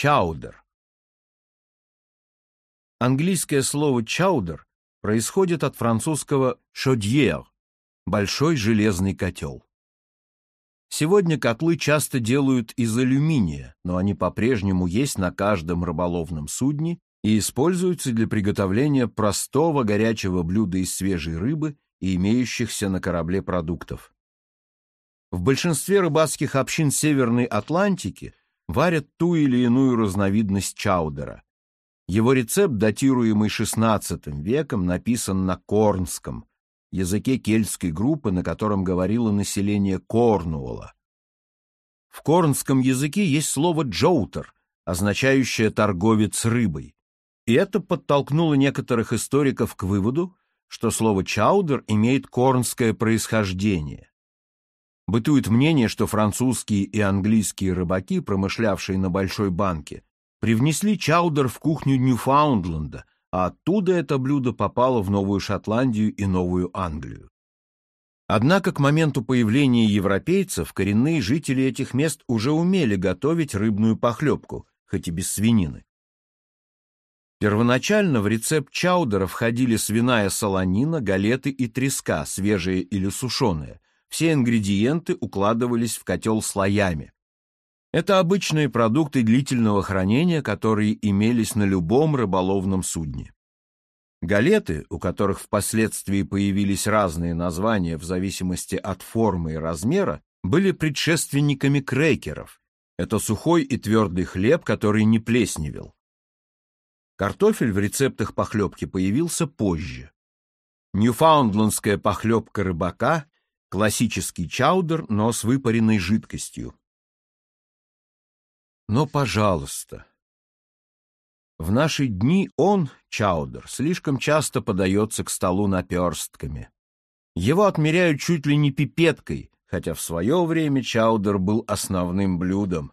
Чаудер. Английское слово «чаудер» происходит от французского «шодьер» – большой железный котел. Сегодня котлы часто делают из алюминия, но они по-прежнему есть на каждом рыболовном судне и используются для приготовления простого горячего блюда из свежей рыбы и имеющихся на корабле продуктов. В большинстве рыбацких общин Северной Атлантики варят ту или иную разновидность чаудера. Его рецепт, датируемый XVI веком, написан на корнском, языке кельтской группы, на котором говорило население Корнуолла. В корнском языке есть слово «джоутер», означающее «торговец рыбой». И это подтолкнуло некоторых историков к выводу, что слово «чаудер» имеет корнское происхождение. Бытует мнение, что французские и английские рыбаки, промышлявшие на большой банке, привнесли чаудер в кухню Ньюфаундленда, а оттуда это блюдо попало в Новую Шотландию и Новую Англию. Однако к моменту появления европейцев коренные жители этих мест уже умели готовить рыбную похлебку, хоть и без свинины. Первоначально в рецепт чаудера входили свиная солонина, галеты и треска, свежие или сушеные. Все ингредиенты укладывались в котел слоями. Это обычные продукты длительного хранения, которые имелись на любом рыболовном судне. Галеты, у которых впоследствии появились разные названия в зависимости от формы и размера, были предшественниками крекеров. Это сухой и твердый хлеб, который не плесневел. Картофель в рецептах похлебки появился позже. Ньюфаундлендская похлебка рыбака – классический чаудер, но с выпаренной жидкостью. Но, пожалуйста, в наши дни он, чаудер, слишком часто подается к столу наперстками. Его отмеряют чуть ли не пипеткой, хотя в свое время чаудер был основным блюдом.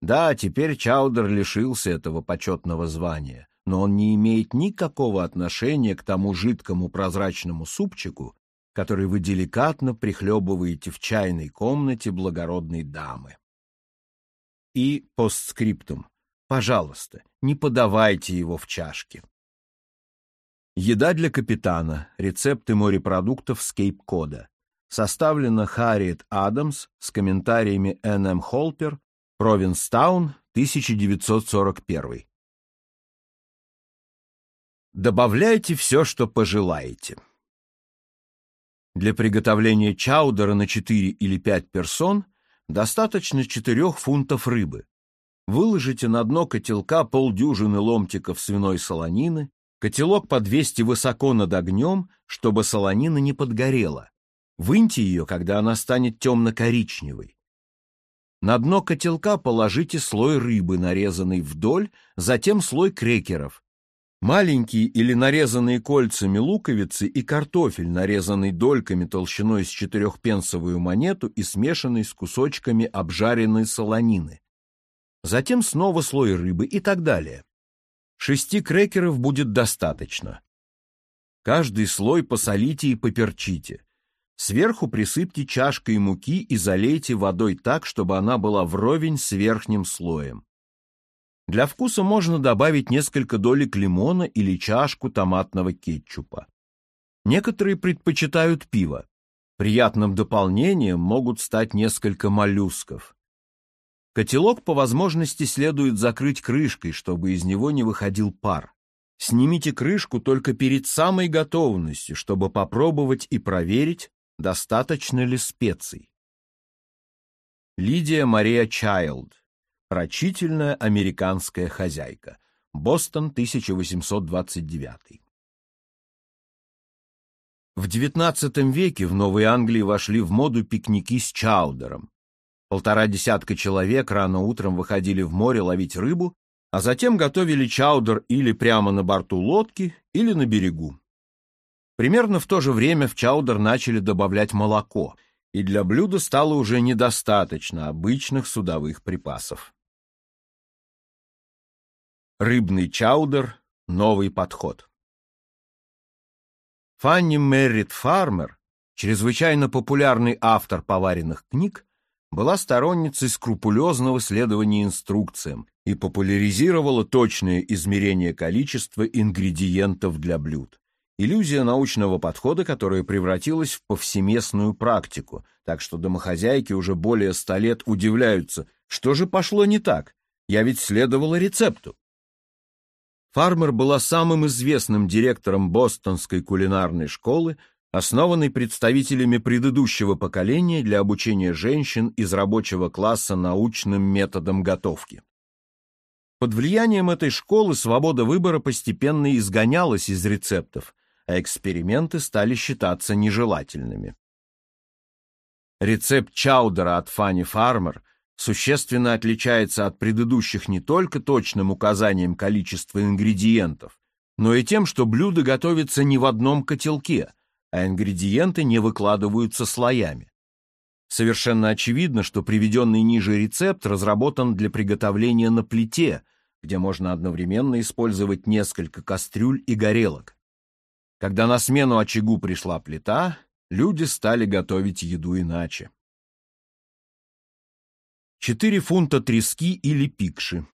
Да, теперь чаудер лишился этого почетного звания, но он не имеет никакого отношения к тому жидкому прозрачному супчику, который вы деликатно прихлебываете в чайной комнате благородной дамы. И постскриптум. Пожалуйста, не подавайте его в чашки. Еда для капитана. Рецепты морепродуктов с Кейп-Кода. Составлено Харриет Адамс с комментариями Н.М. Холпер, Провинстаун, 1941. Добавляйте все, что пожелаете. Для приготовления чаудера на 4 или 5 персон достаточно 4 фунтов рыбы. Выложите на дно котелка полдюжины ломтиков свиной солонины, котелок подвесьте высоко над огнем, чтобы солонина не подгорела. Выньте ее, когда она станет темно-коричневой. На дно котелка положите слой рыбы, нарезанный вдоль, затем слой крекеров, Маленькие или нарезанные кольцами луковицы и картофель, нарезанный дольками толщиной с четырехпенсовую монету и смешанный с кусочками обжаренной солонины. Затем снова слой рыбы и так далее. Шести крекеров будет достаточно. Каждый слой посолите и поперчите. Сверху присыпьте чашкой муки и залейте водой так, чтобы она была вровень с верхним слоем. Для вкуса можно добавить несколько долек лимона или чашку томатного кетчупа. Некоторые предпочитают пиво. Приятным дополнением могут стать несколько моллюсков. Котелок по возможности следует закрыть крышкой, чтобы из него не выходил пар. Снимите крышку только перед самой готовностью, чтобы попробовать и проверить, достаточно ли специй. Лидия Мария Чайлд Рачительная американская хозяйка. Бостон, 1829. В XIX веке в Новой Англии вошли в моду пикники с чаудером. Полтора десятка человек рано утром выходили в море ловить рыбу, а затем готовили чаудер или прямо на борту лодки, или на берегу. Примерно в то же время в чаудер начали добавлять молоко, и для блюда стало уже недостаточно обычных судовых припасов. Рыбный чаудер – новый подход. Фанни Меррит Фармер, чрезвычайно популярный автор поваренных книг, была сторонницей скрупулезного следования инструкциям и популяризировала точное измерение количества ингредиентов для блюд. Иллюзия научного подхода, которая превратилась в повсеместную практику, так что домохозяйки уже более ста лет удивляются, что же пошло не так, я ведь следовала рецепту. Фармер была самым известным директором Бостонской кулинарной школы, основанной представителями предыдущего поколения для обучения женщин из рабочего класса научным методам готовки. Под влиянием этой школы свобода выбора постепенно изгонялась из рецептов, а эксперименты стали считаться нежелательными. Рецепт чаудера от Фанни Фармер существенно отличается от предыдущих не только точным указанием количества ингредиентов, но и тем, что блюдо готовится не в одном котелке, а ингредиенты не выкладываются слоями. Совершенно очевидно, что приведенный ниже рецепт разработан для приготовления на плите, где можно одновременно использовать несколько кастрюль и горелок. Когда на смену очагу пришла плита, люди стали готовить еду иначе. 4 фунта трески или пикши,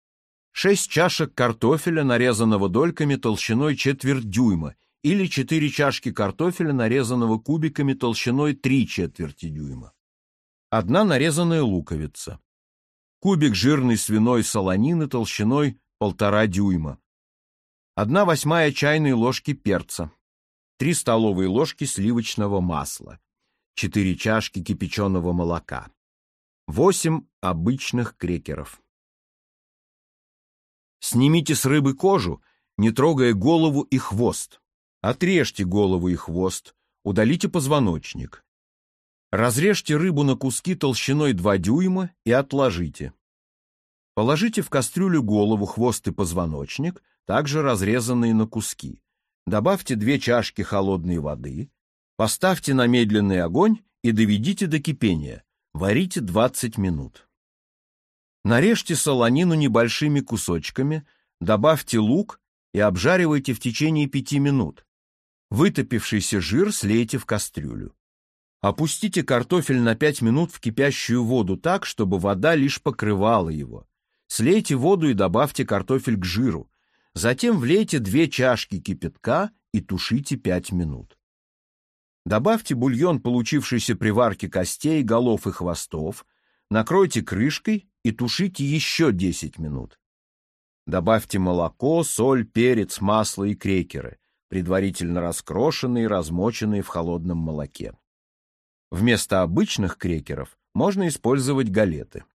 6 чашек картофеля, нарезанного дольками толщиной четверть дюйма, или 4 чашки картофеля, нарезанного кубиками толщиной 3 четверти дюйма. Одна нарезанная луковица. Кубик жирной свиной солонины толщиной 1,5 дюйма. Одна восьмая чайной ложки перца. 3 столовые ложки сливочного масла. 4 чашки кипяченого молока. 8 обычных крекеров. Снимите с рыбы кожу, не трогая голову и хвост. Отрежьте голову и хвост, удалите позвоночник. Разрежьте рыбу на куски толщиной 2 дюйма и отложите. Положите в кастрюлю голову, хвост и позвоночник, также разрезанные на куски. Добавьте 2 чашки холодной воды, поставьте на медленный огонь и доведите до кипения. Варите 20 минут. Нарежьте солонину небольшими кусочками, добавьте лук и обжаривайте в течение 5 минут. Вытопившийся жир слейте в кастрюлю. Опустите картофель на 5 минут в кипящую воду так, чтобы вода лишь покрывала его. Слейте воду и добавьте картофель к жиру. Затем влейте 2 чашки кипятка и тушите 5 минут. Добавьте бульон, получившийся при варке костей, голов и хвостов, накройте крышкой и тушите еще 10 минут. Добавьте молоко, соль, перец, масло и крекеры, предварительно раскрошенные и размоченные в холодном молоке. Вместо обычных крекеров можно использовать галеты.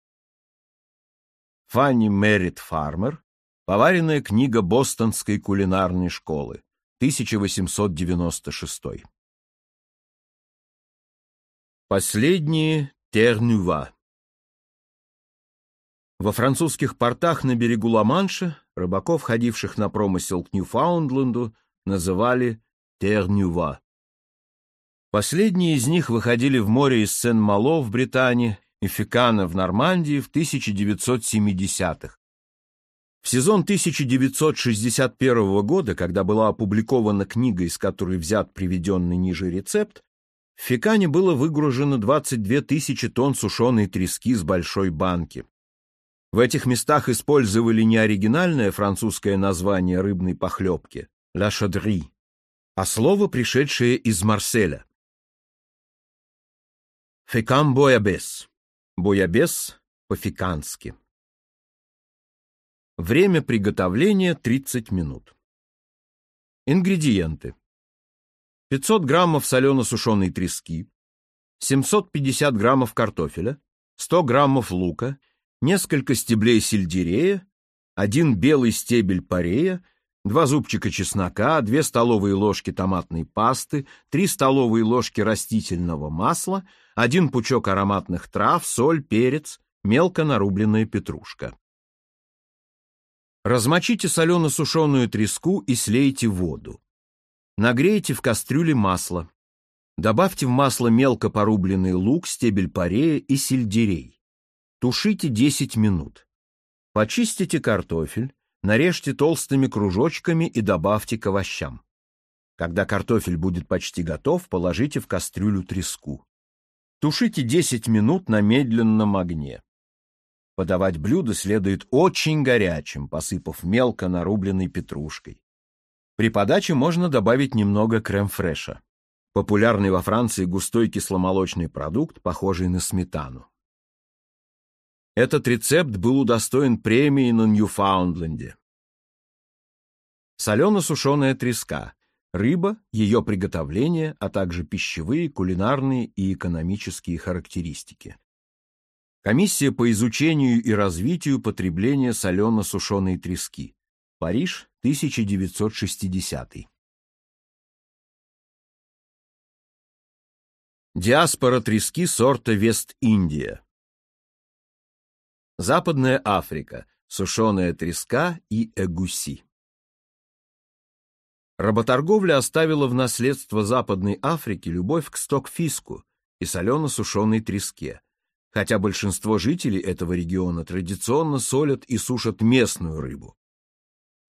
Фанни Меррит Фармер, поваренная книга Бостонской кулинарной школы, 1896. Последние Тернюва. Во французских портах на берегу Ла-Манша рыбаков, ходивших на промысел к Ньюфаундленду, называли Тернюва. Последние из них выходили в море из Сен-Мало в Британии и Фикана в Нормандии в 1970-х. В сезон 1961 года, когда была опубликована книга, из которой взят приведенный ниже рецепт, в Фекане было выгружено 22 тысячи тонн сушеной трески с большой банки. В этих местах использовали не оригинальное французское название рыбной похлебки «ла шадри», а слово, пришедшее из Марселя. Фекам боябес. Боябес по-фекански. Время приготовления 30 минут. Ингредиенты. 500 граммов солено-сушеной трески, 750 граммов картофеля, 100 граммов лука, несколько стеблей сельдерея, один белый стебель парея, два зубчика чеснока, две столовые ложки томатной пасты, три столовые ложки растительного масла, один пучок ароматных трав, соль, перец, мелко нарубленная петрушка. Размочите солено-сушеную треску и слейте воду. Нагрейте в кастрюле масло. Добавьте в масло мелко порубленный лук, стебель парея и сельдерей. Тушите 10 минут. Почистите картофель, нарежьте толстыми кружочками и добавьте к овощам. Когда картофель будет почти готов, положите в кастрюлю треску. Тушите 10 минут на медленном огне. Подавать блюдо следует очень горячим, посыпав мелко нарубленной петрушкой. При подаче можно добавить немного крем-фреша. Популярный во Франции густой кисломолочный продукт, похожий на сметану. Этот рецепт был удостоен премии на Ньюфаундленде. Солено-сушеная треска, рыба, ее приготовление, а также пищевые, кулинарные и экономические характеристики. Комиссия по изучению и развитию потребления солено-сушеной трески. Париж, 1960. Диаспора трески сорта Вест-Индия. Западная Африка. Сушеная треска и эгуси. Работорговля оставила в наследство Западной Африке любовь к стокфиску и солено-сушеной треске, хотя большинство жителей этого региона традиционно солят и сушат местную рыбу.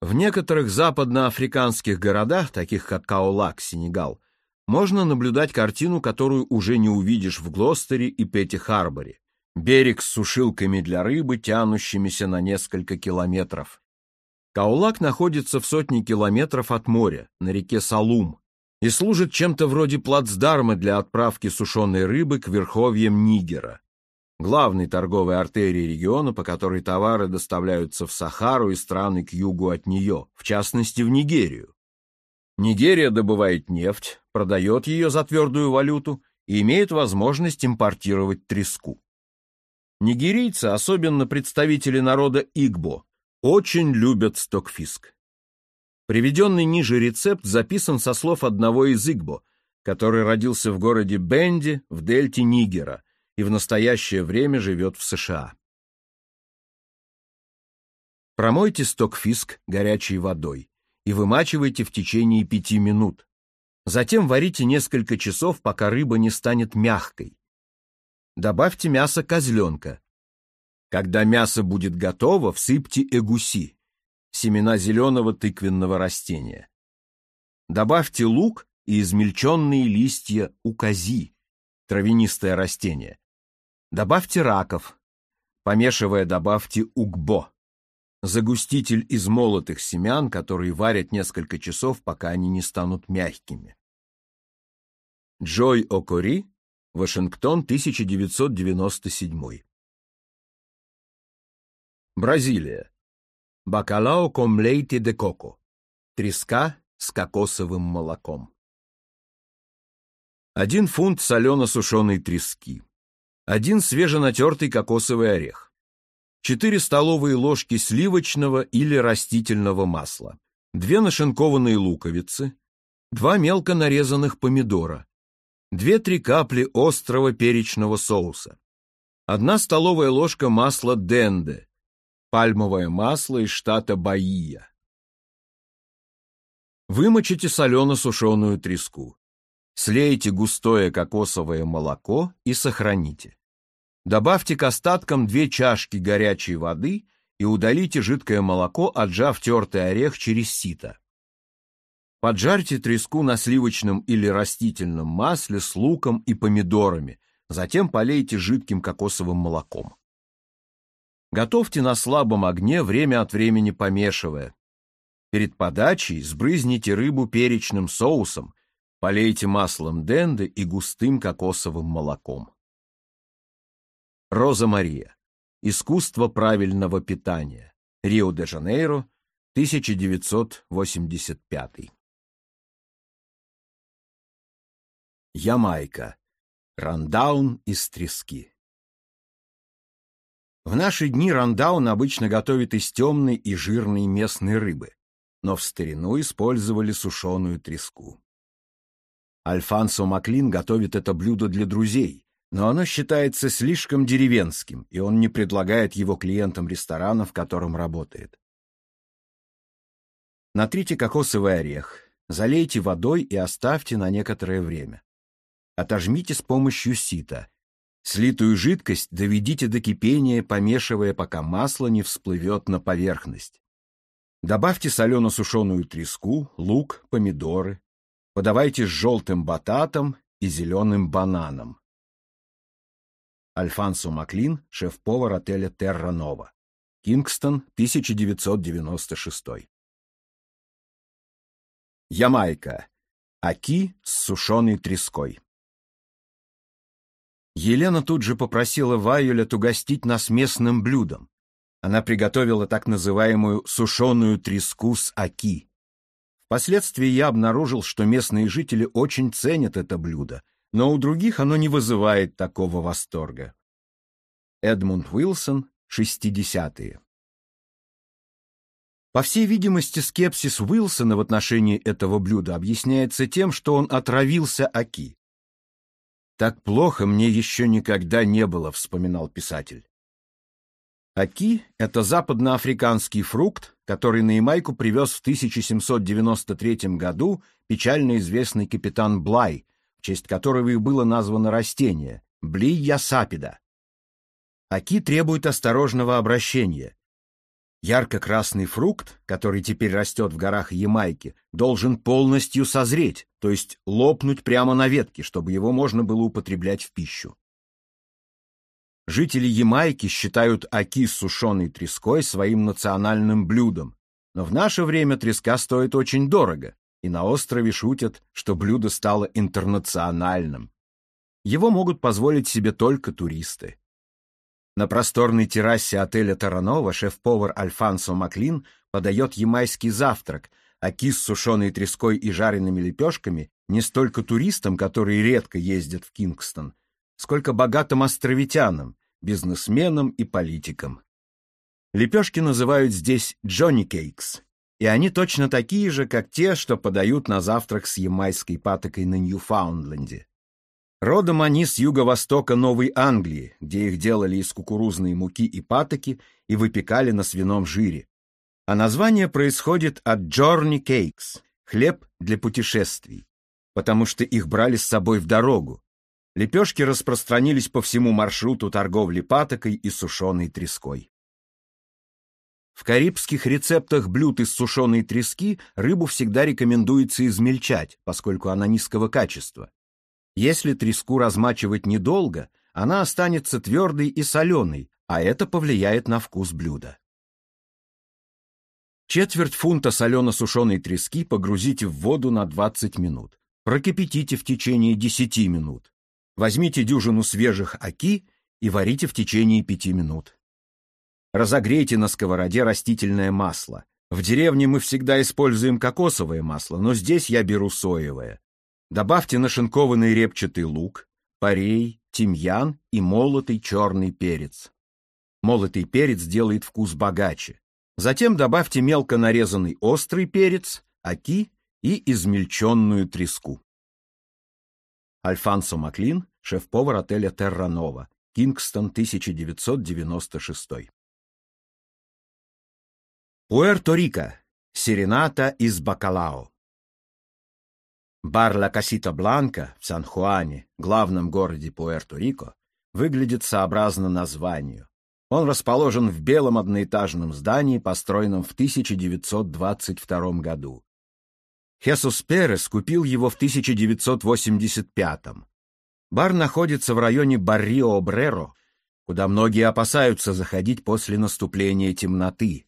В некоторых западноафриканских городах, таких как Каолак, Сенегал, можно наблюдать картину, которую уже не увидишь в Глостере и Петти-Харборе. Берег с сушилками для рыбы, тянущимися на несколько километров. Каулак находится в сотне километров от моря, на реке Салум, и служит чем-то вроде плацдарма для отправки сушеной рыбы к верховьям Нигера, главной торговой артерии региона, по которой товары доставляются в Сахару и страны к югу от нее, в частности в Нигерию. Нигерия добывает нефть, продает ее за твердую валюту и имеет возможность импортировать треску. Нигерийцы, особенно представители народа Игбо, очень любят стокфиск. Приведенный ниже рецепт записан со слов одного из Игбо, который родился в городе Бенди в дельте Нигера и в настоящее время живет в США. Промойте стокфиск горячей водой и вымачивайте в течение пяти минут. Затем варите несколько часов, пока рыба не станет мягкой. Добавьте мясо козленка, когда мясо будет готово, всыпьте эгуси, семена зеленого тыквенного растения. Добавьте лук и измельченные листья укази, травянистое растение. Добавьте раков. Помешивая, добавьте угбо, загуститель из молотых семян, которые варят несколько часов, пока они не станут мягкими. Джой Окори, Вашингтон, 1997 Бразилия. Бакалао ком лейте де коко. Треска с кокосовым молоком. Один фунт солено-сушеной трески. Один свеженатертый кокосовый орех. Четыре столовые ложки сливочного или растительного масла. Две нашинкованные луковицы. Два мелко нарезанных помидора. Две-три капли острого перечного соуса. Одна столовая ложка масла денде пальмовое масло из штата Баия. Вымочите солено-сушеную треску. Слейте густое кокосовое молоко и сохраните. Добавьте к остаткам две чашки горячей воды и удалите жидкое молоко, отжав тертый орех через сито. Поджарьте треску на сливочном или растительном масле с луком и помидорами, затем полейте жидким кокосовым молоком. Готовьте на слабом огне, время от времени помешивая. Перед подачей сбрызните рыбу перечным соусом, полейте маслом денде и густым кокосовым молоком. Роза Мария. Искусство правильного питания. Рио-де-Жанейро, 1985. Ямайка. Рандаун из трески. В наши дни рандаун обычно готовят из темной и жирной местной рыбы, но в старину использовали сушеную треску. Альфансо Маклин готовит это блюдо для друзей, но оно считается слишком деревенским, и он не предлагает его клиентам ресторана, в котором работает. Натрите кокосовый орех, залейте водой и оставьте на некоторое время. Отожмите с помощью сита, Слитую жидкость доведите до кипения, помешивая, пока масло не всплывет на поверхность. Добавьте солено-сушеную треску, лук, помидоры. Подавайте с желтым бататом и зеленым бананом. Альфонсо Маклин, шеф-повар отеля Терра Нова. Кингстон, 1996. Ямайка. Аки с сушеной треской. Елена тут же попросила Вайолет угостить нас местным блюдом. Она приготовила так называемую сушеную треску с аки. Впоследствии я обнаружил, что местные жители очень ценят это блюдо, но у других оно не вызывает такого восторга. Эдмунд Уилсон, 60-е. По всей видимости, скепсис Уилсона в отношении этого блюда объясняется тем, что он отравился аки. «Так плохо мне еще никогда не было», — вспоминал писатель. Аки — это западноафриканский фрукт, который на Ямайку привез в 1793 году печально известный капитан Блай, в честь которого и было названо растение — Блия сапида. Аки требует осторожного обращения. Ярко-красный фрукт, который теперь растет в горах Ямайки, должен полностью созреть, то есть лопнуть прямо на ветке, чтобы его можно было употреблять в пищу. Жители Ямайки считают аки с сушеной треской своим национальным блюдом, но в наше время треска стоит очень дорого, и на острове шутят, что блюдо стало интернациональным. Его могут позволить себе только туристы. На просторной террасе отеля Таранова шеф-повар Альфонсо Маклин подает ямайский завтрак, аки с сушеной треской и жареными лепешками не столько туристам, которые редко ездят в Кингстон, сколько богатым островитянам, бизнесменам и политикам. Лепешки называют здесь Джонни Кейкс, и они точно такие же, как те, что подают на завтрак с ямайской патокой на Ньюфаундленде. Родом они с юго-востока Новой Англии, где их делали из кукурузной муки и патоки и выпекали на свином жире. А название происходит от Journey Cakes – хлеб для путешествий, потому что их брали с собой в дорогу, Лепешки распространились по всему маршруту торговли патокой и сушеной треской. В карибских рецептах блюд из сушеной трески рыбу всегда рекомендуется измельчать, поскольку она низкого качества. Если треску размачивать недолго, она останется твердой и соленой, а это повлияет на вкус блюда. Четверть фунта солено-сушеной трески погрузите в воду на 20 минут. Прокипятите в течение 10 минут. Возьмите дюжину свежих оки и варите в течение пяти минут. Разогрейте на сковороде растительное масло. В деревне мы всегда используем кокосовое масло, но здесь я беру соевое. Добавьте нашинкованный репчатый лук, порей, тимьян и молотый черный перец. Молотый перец делает вкус богаче. Затем добавьте мелко нарезанный острый перец, оки и измельченную треску. Альфонсо Маклин, шеф-повар отеля Терра Нова, Кингстон, 1996. Пуэрто-Рико. Серената из Бакалао. Бар Ла Касита Бланка в Сан-Хуане, главном городе Пуэрто-Рико, выглядит сообразно названию. Он расположен в белом одноэтажном здании, построенном в 1922 году. Хесус Перес купил его в 1985-м. Бар находится в районе Баррио-Бреро, куда многие опасаются заходить после наступления темноты.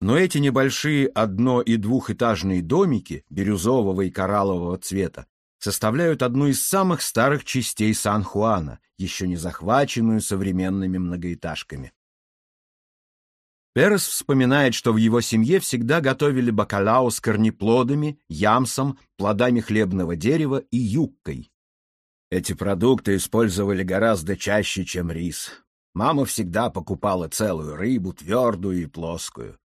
Но эти небольшие одно- и двухэтажные домики бирюзового и кораллового цвета составляют одну из самых старых частей Сан-Хуана, еще не захваченную современными многоэтажками. Перес вспоминает, что в его семье всегда готовили бакалау с корнеплодами, ямсом, плодами хлебного дерева и юбкой. Эти продукты использовали гораздо чаще, чем рис. Мама всегда покупала целую рыбу, твердую и плоскую.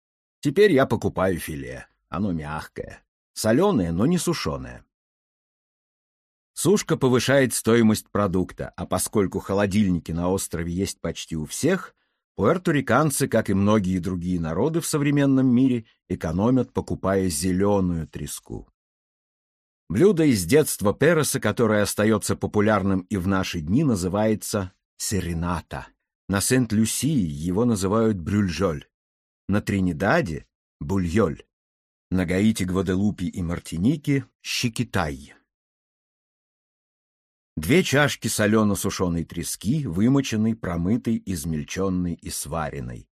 Теперь я покупаю филе. Оно мягкое. Соленое, но не сушеное. Сушка повышает стоимость продукта, а поскольку холодильники на острове есть почти у всех – Пуэрториканцы, как и многие другие народы в современном мире, экономят, покупая зеленую треску. Блюдо из детства Переса, которое остается популярным и в наши дни, называется серената. На Сент-Люсии его называют брюльжоль. На Тринидаде — бульоль. На Гаити, Гваделупе и Мартинике — щекитай. Две чашки солено-сушеной трески, вымоченной, промытой, измельченной и сваренной.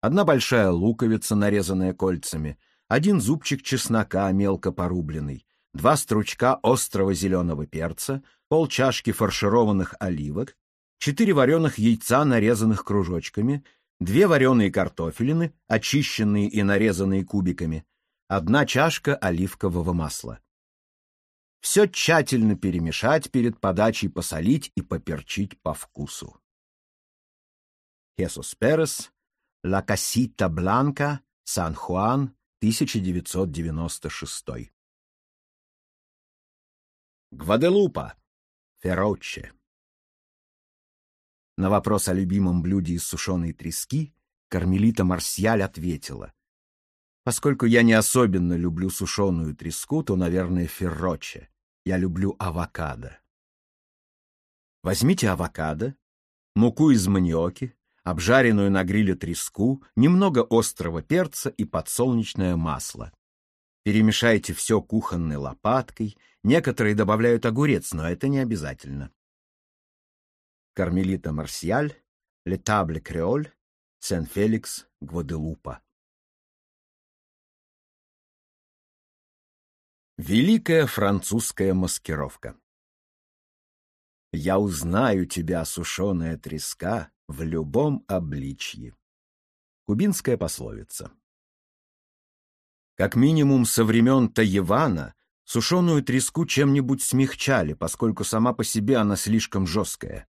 Одна большая луковица, нарезанная кольцами, один зубчик чеснока, мелко порубленный, два стручка острого зеленого перца, полчашки фаршированных оливок, четыре вареных яйца, нарезанных кружочками, две вареные картофелины, очищенные и нарезанные кубиками, одна чашка оливкового масла. Все тщательно перемешать перед подачей, посолить и поперчить по вкусу. Хесус Перес, Ла Касита Бланка, Сан-Хуан, 1996. Гваделупа, Ферроче. На вопрос о любимом блюде из сушеной трески Кармелита Марсиаль ответила. Поскольку я не особенно люблю сушеную треску, то, наверное, ферроче. Я люблю авокадо. Возьмите авокадо, муку из маниоки, обжаренную на гриле треску, немного острого перца и подсолнечное масло. Перемешайте все кухонной лопаткой, некоторые добавляют огурец, но это не обязательно. Кармелита Марсиаль, Летабле Креоль, Сен-Феликс, Гваделупа. Великая французская маскировка Я узнаю тебя, сушеная треска, в любом обличье. Кубинская пословица Как минимум со времен Таевана сушеную треску чем-нибудь смягчали, поскольку сама по себе она слишком жесткая.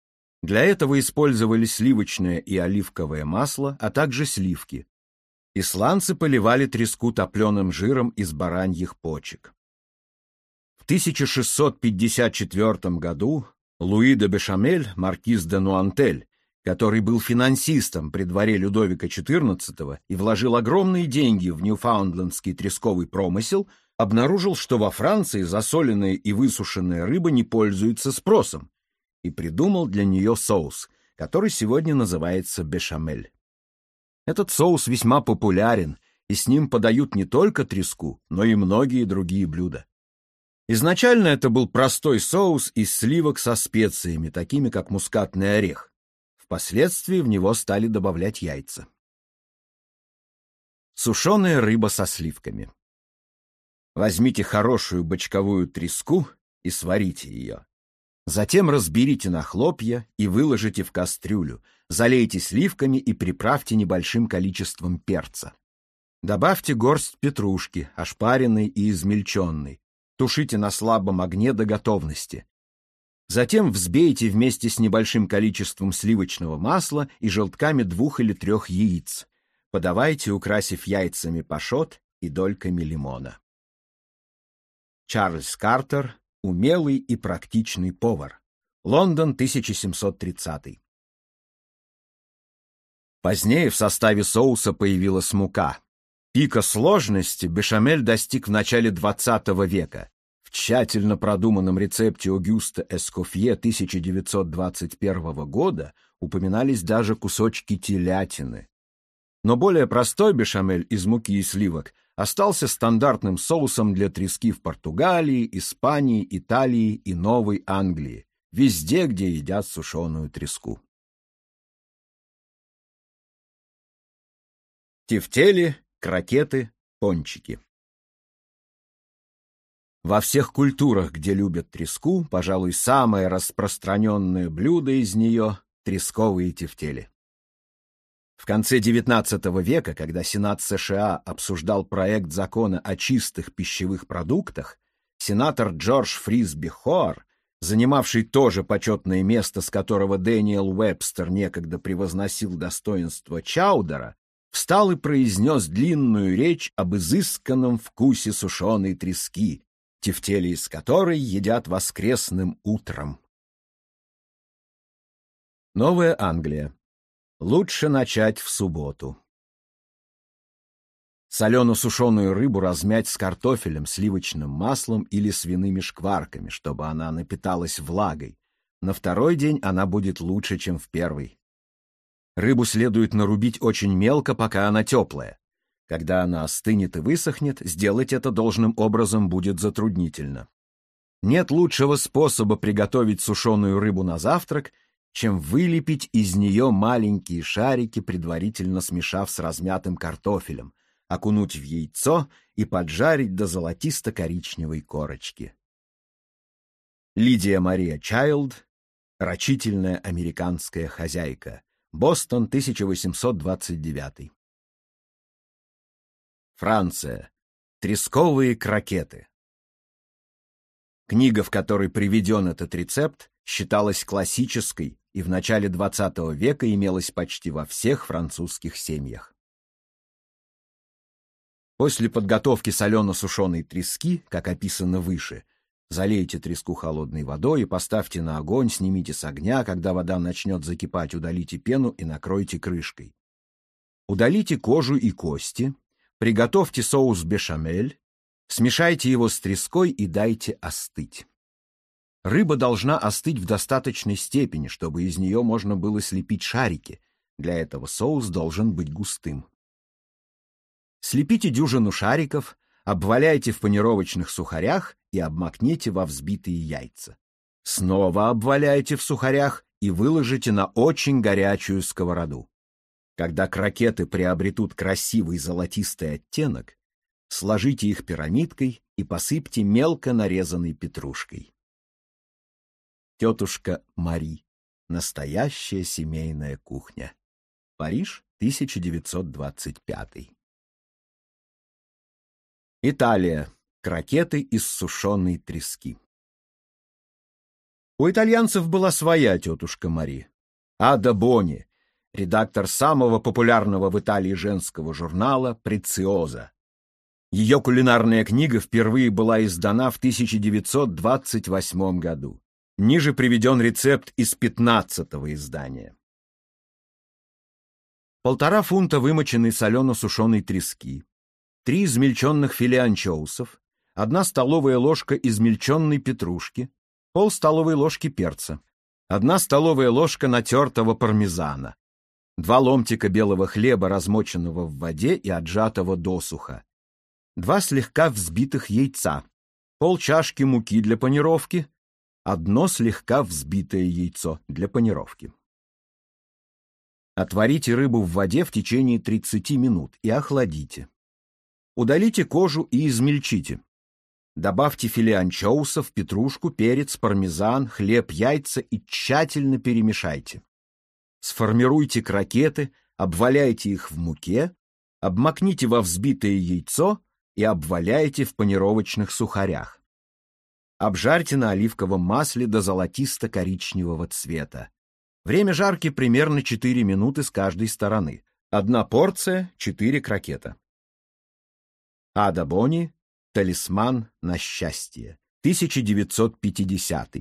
Для этого использовали сливочное и оливковое масло, а также сливки. Исландцы поливали треску топленым жиром из бараньих почек. В 1654 году Луи де Бешамель, маркиз де Нуантель, который был финансистом при дворе Людовика XIV и вложил огромные деньги в ньюфаундлендский тресковый промысел, обнаружил, что во Франции засоленная и высушенная рыба не пользуется спросом, и придумал для нее соус, который сегодня называется бешамель. Этот соус весьма популярен, и с ним подают не только треску, но и многие другие блюда. Изначально это был простой соус из сливок со специями, такими как мускатный орех. Впоследствии в него стали добавлять яйца. Сушеная рыба со сливками. Возьмите хорошую бочковую треску и сварите ее. Затем разберите на хлопья и выложите в кастрюлю, залейте сливками и приправьте небольшим количеством перца. Добавьте горсть петрушки, ошпаренной и измельченной, Тушите на слабом огне до готовности. Затем взбейте вместе с небольшим количеством сливочного масла и желтками двух или трех яиц. Подавайте, украсив яйцами пашот и дольками лимона. Чарльз Картер – умелый и практичный повар. Лондон, 1730. Позднее в составе соуса появилась мука. Пика сложности бешамель достиг в начале XX века. В тщательно продуманном рецепте Огюста Эскофье 1921 года упоминались даже кусочки телятины. Но более простой бешамель из муки и сливок остался стандартным соусом для трески в Португалии, Испании, Италии и Новой Англии, везде, где едят сушеную треску. Тефтели крокеты, пончики. Во всех культурах, где любят треску, пожалуй, самое распространенное блюдо из нее — тресковые тефтели. В конце XIX века, когда Сенат США обсуждал проект закона о чистых пищевых продуктах, сенатор Джордж Фрисби Хоар, занимавший тоже почетное место, с которого Дэниел Уэбстер некогда превозносил достоинство Чаудера, встал и произнес длинную речь об изысканном вкусе сушеной трески, тефтели из которой едят воскресным утром. Новая Англия. Лучше начать в субботу. Солено-сушеную рыбу размять с картофелем, сливочным маслом или свиными шкварками, чтобы она напиталась влагой. На второй день она будет лучше, чем в первый. Рыбу следует нарубить очень мелко, пока она теплая. Когда она остынет и высохнет, сделать это должным образом будет затруднительно. Нет лучшего способа приготовить сушеную рыбу на завтрак, чем вылепить из нее маленькие шарики, предварительно смешав с размятым картофелем, окунуть в яйцо и поджарить до золотисто-коричневой корочки. Лидия Мария Чайлд, рачительная американская хозяйка, Бостон, 1829. Франция. Тресковые крокеты. Книга, в которой приведен этот рецепт, считалась классической и в начале XX века имелась почти во всех французских семьях. После подготовки солено-сушеной трески, как описано выше, залейте треску холодной водой и поставьте на огонь, снимите с огня, когда вода начнет закипать, удалите пену и накройте крышкой. Удалите кожу и кости, приготовьте соус бешамель, смешайте его с треской и дайте остыть. Рыба должна остыть в достаточной степени, чтобы из нее можно было слепить шарики. Для этого соус должен быть густым. Слепите дюжину шариков, обваляйте в панировочных сухарях и обмакните во взбитые яйца. Снова обваляйте в сухарях и выложите на очень горячую сковороду. Когда крокеты приобретут красивый золотистый оттенок, сложите их пирамидкой и посыпьте мелко нарезанной петрушкой. Тетушка Мари. Настоящая семейная кухня. Париж, 1925. Италия. Крокеты из сушеной трески. У итальянцев была своя тетушка Мари. Ада Бони, редактор самого популярного в Италии женского журнала «Прециоза». Ее кулинарная книга впервые была издана в 1928 году. Ниже приведен рецепт из пятнадцатого издания. Полтора фунта вымоченной солено-сушеной трески, три измельченных филе анчоусов, одна столовая ложка измельченной петрушки, пол столовой ложки перца, одна столовая ложка натертого пармезана, два ломтика белого хлеба, размоченного в воде и отжатого досуха, два слегка взбитых яйца, пол чашки муки для панировки, одно слегка взбитое яйцо для панировки. Отварите рыбу в воде в течение 30 минут и охладите. Удалите кожу и измельчите. Добавьте филе анчоусов, петрушку, перец, пармезан, хлеб, яйца и тщательно перемешайте. Сформируйте крокеты, обваляйте их в муке, обмакните во взбитое яйцо и обваляйте в панировочных сухарях. Обжарьте на оливковом масле до золотисто-коричневого цвета. Время жарки примерно 4 минуты с каждой стороны. Одна порция, 4 крокета. Ада Бони, «Талисман на счастье», 1950.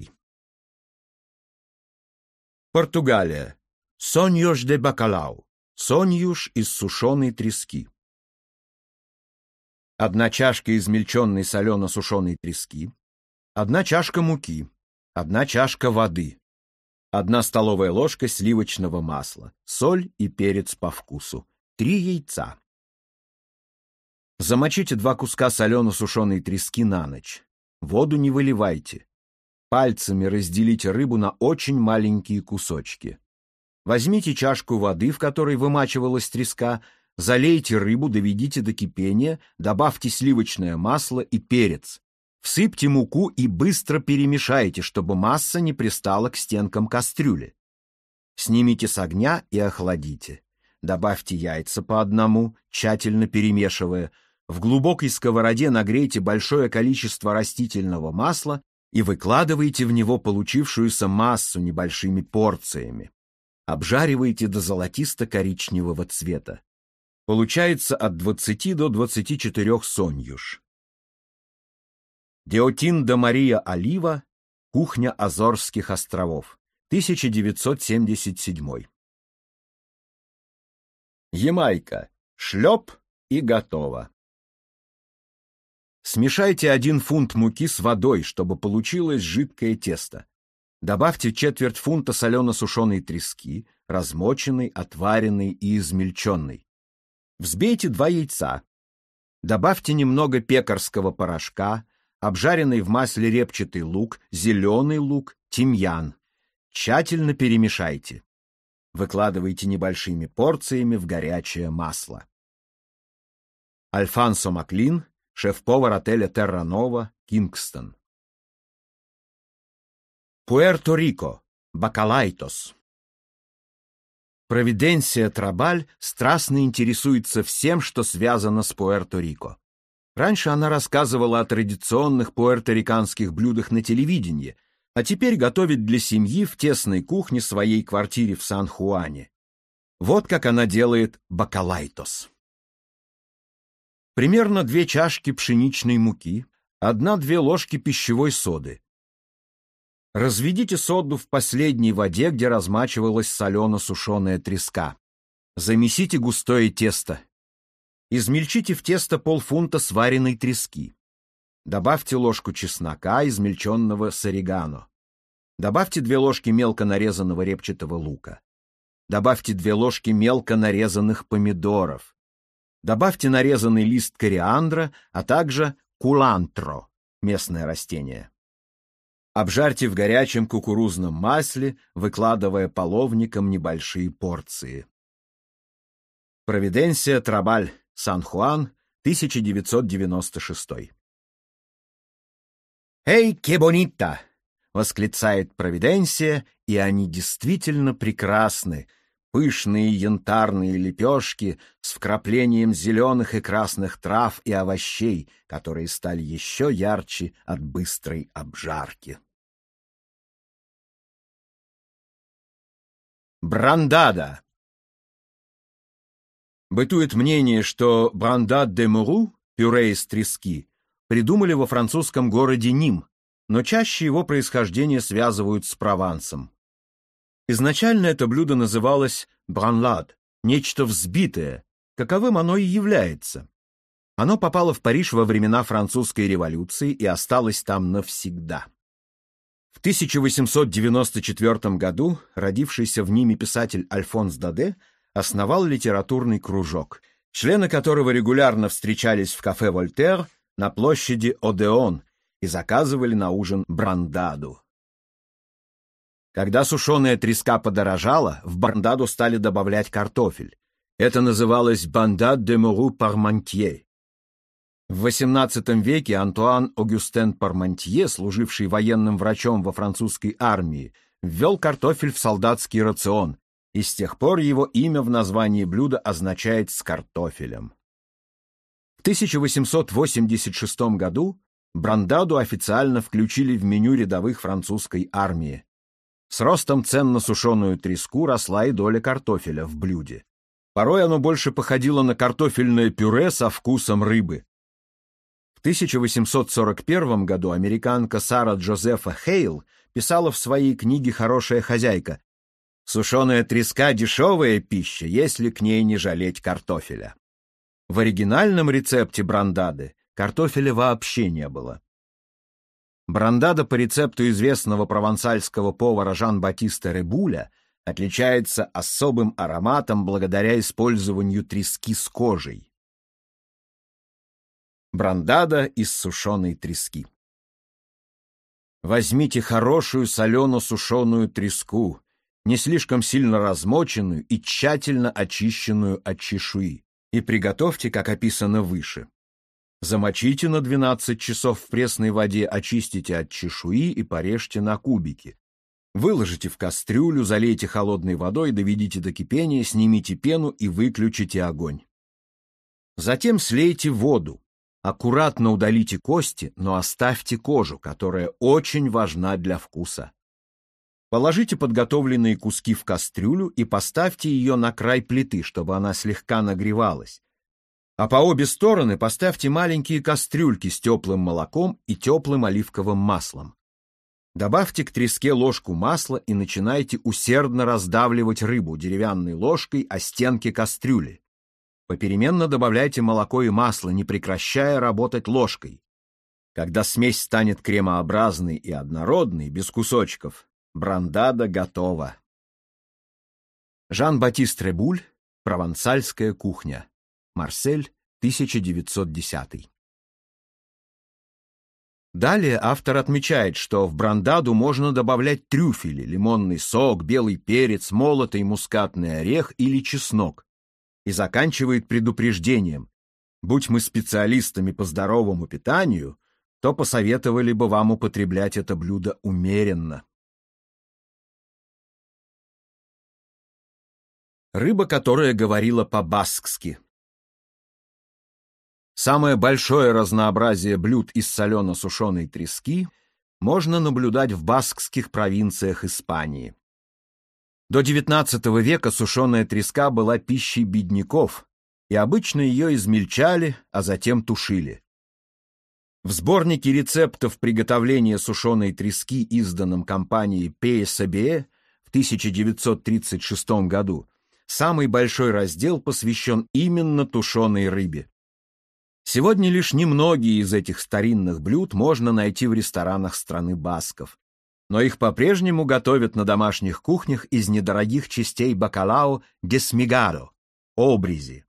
Португалия. Соньюш де бакалау. Соньюш из сушеной трески. Одна чашка измельченной солено-сушеной трески, Одна чашка муки, одна чашка воды, одна столовая ложка сливочного масла, соль и перец по вкусу, три яйца. Замочите два куска солено-сушеной трески на ночь. Воду не выливайте. Пальцами разделите рыбу на очень маленькие кусочки. Возьмите чашку воды, в которой вымачивалась треска, залейте рыбу, доведите до кипения, добавьте сливочное масло и перец. Всыпьте муку и быстро перемешайте, чтобы масса не пристала к стенкам кастрюли. Снимите с огня и охладите. Добавьте яйца по одному, тщательно перемешивая. В глубокой сковороде нагрейте большое количество растительного масла и выкладывайте в него получившуюся массу небольшими порциями. Обжаривайте до золотисто-коричневого цвета. Получается от 20 до 24 соньюш. Деотинда Мария Олива, Кухня Азорских островов, 1977. Ямайка. Шлеп и готово. Смешайте один фунт муки с водой, чтобы получилось жидкое тесто. Добавьте четверть фунта солено-сушеной трески, размоченной, отваренной и измельченной. Взбейте два яйца. Добавьте немного пекарского порошка, обжаренный в масле репчатый лук, зеленый лук, тимьян. Тщательно перемешайте. Выкладывайте небольшими порциями в горячее масло. Альфансо Маклин, шеф-повар отеля Терранова, Кингстон. Пуэрто-Рико, Бакалайтос. Провиденция Трабаль страстно интересуется всем, что связано с Пуэрто-Рико. Раньше она рассказывала о традиционных пуэрториканских блюдах на телевидении, а теперь готовит для семьи в тесной кухне своей квартире в Сан-Хуане. Вот как она делает бакалайтос. Примерно две чашки пшеничной муки, одна-две ложки пищевой соды. Разведите соду в последней воде, где размачивалась солено-сушеная треска. Замесите густое тесто. Измельчите в тесто полфунта сваренной трески. Добавьте ложку чеснока, измельченного с орегано. Добавьте две ложки мелко нарезанного репчатого лука. Добавьте две ложки мелко нарезанных помидоров. Добавьте нарезанный лист кориандра, а также кулантро, местное растение. Обжарьте в горячем кукурузном масле, выкладывая половником небольшие порции. Провиденция Трабаль Сан-Хуан, 1996. «Эй, ке бонита!» — восклицает Провиденция, и они действительно прекрасны. Пышные янтарные лепешки с вкраплением зеленых и красных трав и овощей, которые стали еще ярче от быстрой обжарки. Брандада Бытует мнение, что брандад де муру, пюре из трески, придумали во французском городе Ним, но чаще его происхождение связывают с Провансом. Изначально это блюдо называлось бранлад, нечто взбитое, каковым оно и является. Оно попало в Париж во времена французской революции и осталось там навсегда. В 1894 году родившийся в Ниме писатель Альфонс Даде основал литературный кружок, члены которого регулярно встречались в кафе «Вольтер» на площади Одеон и заказывали на ужин брандаду. Когда сушеная треска подорожала, в брандаду стали добавлять картофель. Это называлось «бандад де муру пармантье». В XVIII веке Антуан Огюстен Пармантье, служивший военным врачом во французской армии, ввел картофель в солдатский рацион и с тех пор его имя в названии блюда означает «с картофелем». В 1886 году брандаду официально включили в меню рядовых французской армии. С ростом цен на сушеную треску росла и доля картофеля в блюде. Порой оно больше походило на картофельное пюре со вкусом рыбы. В 1841 году американка Сара Джозефа Хейл писала в своей книге «Хорошая хозяйка», Сушеная треска — дешевая пища, если к ней не жалеть картофеля. В оригинальном рецепте брандады картофеля вообще не было. Брандада по рецепту известного провансальского повара Жан-Батиста Ребуля отличается особым ароматом благодаря использованию трески с кожей. Брандада из сушеной трески. Возьмите хорошую солено-сушеную треску, не слишком сильно размоченную и тщательно очищенную от чешуи, и приготовьте, как описано выше. Замочите на 12 часов в пресной воде, очистите от чешуи и порежьте на кубики. Выложите в кастрюлю, залейте холодной водой, доведите до кипения, снимите пену и выключите огонь. Затем слейте воду. Аккуратно удалите кости, но оставьте кожу, которая очень важна для вкуса. Положите подготовленные куски в кастрюлю и поставьте ее на край плиты, чтобы она слегка нагревалась. А по обе стороны поставьте маленькие кастрюльки с теплым молоком и теплым оливковым маслом. Добавьте к треске ложку масла и начинайте усердно раздавливать рыбу деревянной ложкой о стенки кастрюли. Попеременно добавляйте молоко и масло, не прекращая работать ложкой. Когда смесь станет кремообразной и однородной, без кусочков, Брандада готова. Жан-Батист Ребуль, «Провансальская кухня», Марсель, 1910 Далее автор отмечает, что в брандаду можно добавлять трюфели, лимонный сок, белый перец, молотый мускатный орех или чеснок. И заканчивает предупреждением. Будь мы специалистами по здоровому питанию, то посоветовали бы вам употреблять это блюдо умеренно. Рыба, которая говорила по-баскски. Самое большое разнообразие блюд из солено-сушеной трески можно наблюдать в баскских провинциях Испании. До XIX века сушеная треска была пищей бедняков, и обычно ее измельчали, а затем тушили. В сборнике рецептов приготовления сушеной трески, изданном компанией PSABE в 1936 году, самый большой раздел посвящен именно тушеной рыбе. Сегодня лишь немногие из этих старинных блюд можно найти в ресторанах страны басков, но их по-прежнему готовят на домашних кухнях из недорогих частей бакалао десмигаро – обрези.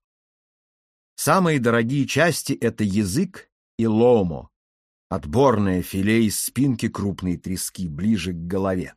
Самые дорогие части – это язык и ломо – отборное филе из спинки крупной трески ближе к голове.